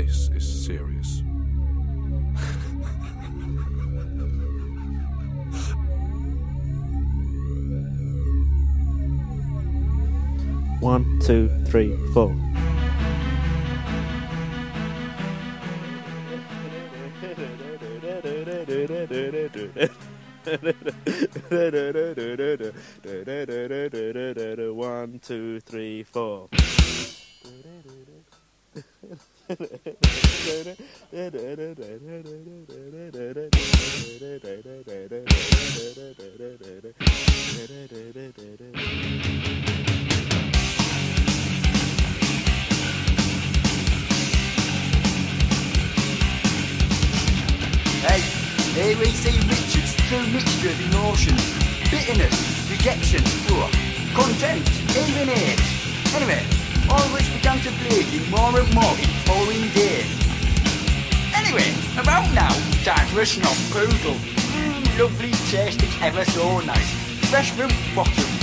This is serious. One, two, three, four. Mixture of emotions. Bitterness, rejection, poor, content, even hate. Anyway, all which began to plague in more and more in following days. Anyway, about now, time for a snob poodle. Mmm, lovely taste, it's ever so nice. Fresh from bottom.